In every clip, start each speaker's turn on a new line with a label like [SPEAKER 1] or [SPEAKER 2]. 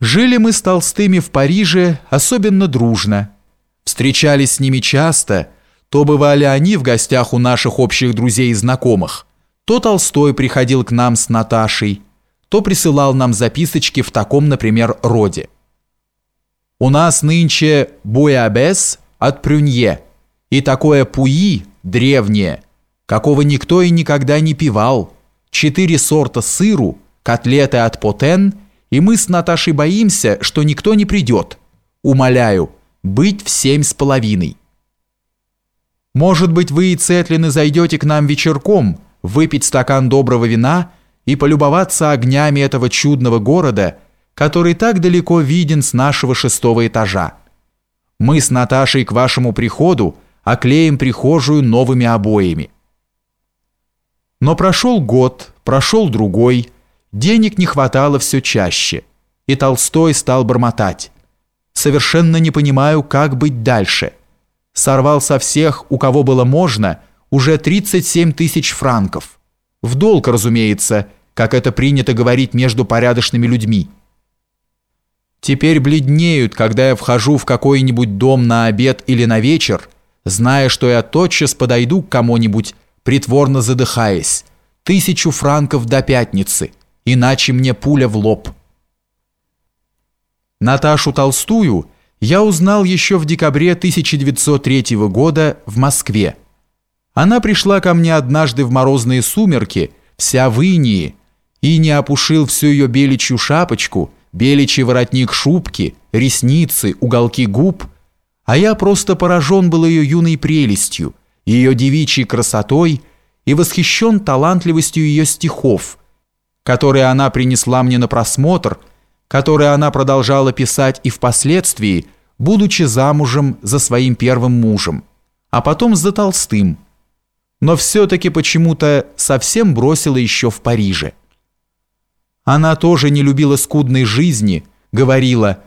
[SPEAKER 1] Жили мы с Толстыми в Париже особенно дружно. Встречались с ними часто, то бывали они в гостях у наших общих друзей и знакомых, то Толстой приходил к нам с Наташей, то присылал нам записочки в таком, например, роде. У нас нынче буябес от прюнье, и такое пуи древнее, какого никто и никогда не пивал, четыре сорта сыру, котлеты от потен – и мы с Наташей боимся, что никто не придет. Умоляю, быть в семь с половиной. Может быть, вы и Цетлины зайдете к нам вечерком, выпить стакан доброго вина и полюбоваться огнями этого чудного города, который так далеко виден с нашего шестого этажа. Мы с Наташей к вашему приходу оклеим прихожую новыми обоями. Но прошел год, прошел другой – Денег не хватало все чаще, и Толстой стал бормотать. «Совершенно не понимаю, как быть дальше. Сорвал со всех, у кого было можно, уже 37 тысяч франков. В долг, разумеется, как это принято говорить между порядочными людьми. Теперь бледнеют, когда я вхожу в какой-нибудь дом на обед или на вечер, зная, что я тотчас подойду к кому-нибудь, притворно задыхаясь. Тысячу франков до пятницы» иначе мне пуля в лоб. Наташу Толстую я узнал еще в декабре 1903 года в Москве. Она пришла ко мне однажды в морозные сумерки, вся в инии, и не опушил всю ее беличью шапочку, беличий воротник шубки, ресницы, уголки губ, а я просто поражен был ее юной прелестью, ее девичьей красотой и восхищен талантливостью ее стихов – которые она принесла мне на просмотр, которые она продолжала писать и впоследствии, будучи замужем за своим первым мужем, а потом за Толстым. Но все-таки почему-то совсем бросила еще в Париже. Она тоже не любила скудной жизни, говорила,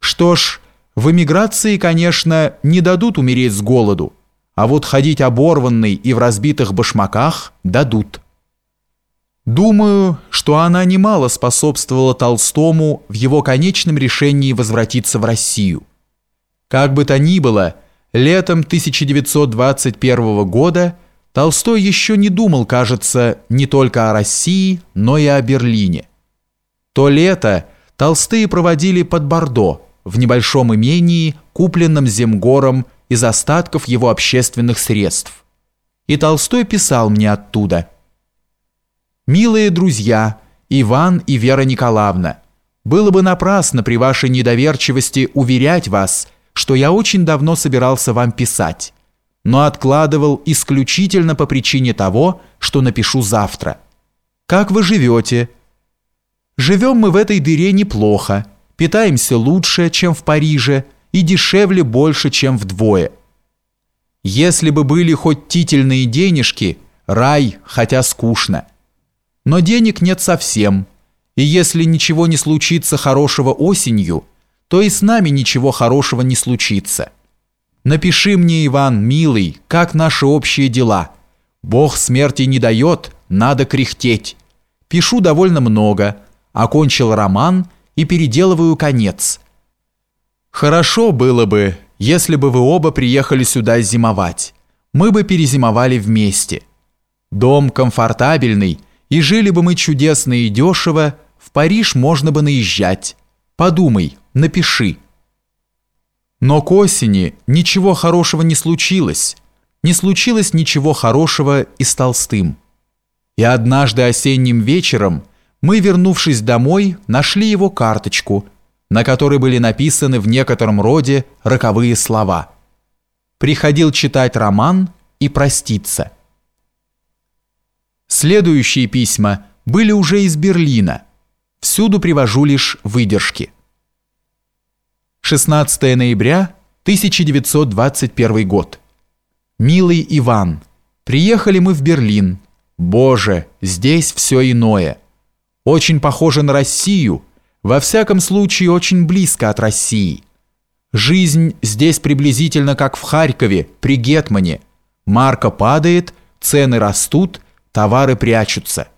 [SPEAKER 1] что ж, в эмиграции, конечно, не дадут умереть с голоду, а вот ходить оборванной и в разбитых башмаках дадут. Думаю, что она немало способствовала Толстому в его конечном решении возвратиться в Россию. Как бы то ни было, летом 1921 года Толстой еще не думал, кажется, не только о России, но и о Берлине. То лето Толстые проводили под Бордо, в небольшом имении, купленном Земгором из остатков его общественных средств. И Толстой писал мне оттуда – Милые друзья, Иван и Вера Николаевна, было бы напрасно при вашей недоверчивости уверять вас, что я очень давно собирался вам писать, но откладывал исключительно по причине того, что напишу завтра. Как вы живете? Живем мы в этой дыре неплохо, питаемся лучше, чем в Париже, и дешевле больше, чем вдвое. Если бы были хоть тительные денежки, рай, хотя скучно. Но денег нет совсем, и если ничего не случится хорошего осенью, то и с нами ничего хорошего не случится. Напиши мне, Иван, милый, как наши общие дела. Бог смерти не дает, надо кряхтеть. Пишу довольно много, окончил роман и переделываю конец. Хорошо было бы, если бы вы оба приехали сюда зимовать. Мы бы перезимовали вместе. Дом комфортабельный, и жили бы мы чудесно и дешево, в Париж можно бы наезжать. Подумай, напиши. Но к осени ничего хорошего не случилось. Не случилось ничего хорошего и с Толстым. И однажды осенним вечером мы, вернувшись домой, нашли его карточку, на которой были написаны в некотором роде роковые слова. Приходил читать роман и проститься. Следующие письма были уже из Берлина. Всюду привожу лишь выдержки. 16 ноября 1921 год. Милый Иван, приехали мы в Берлин. Боже, здесь все иное. Очень похоже на Россию, во всяком случае очень близко от России. Жизнь здесь приблизительно как в Харькове, при Гетмане. Марка падает, цены растут – товары прячутся.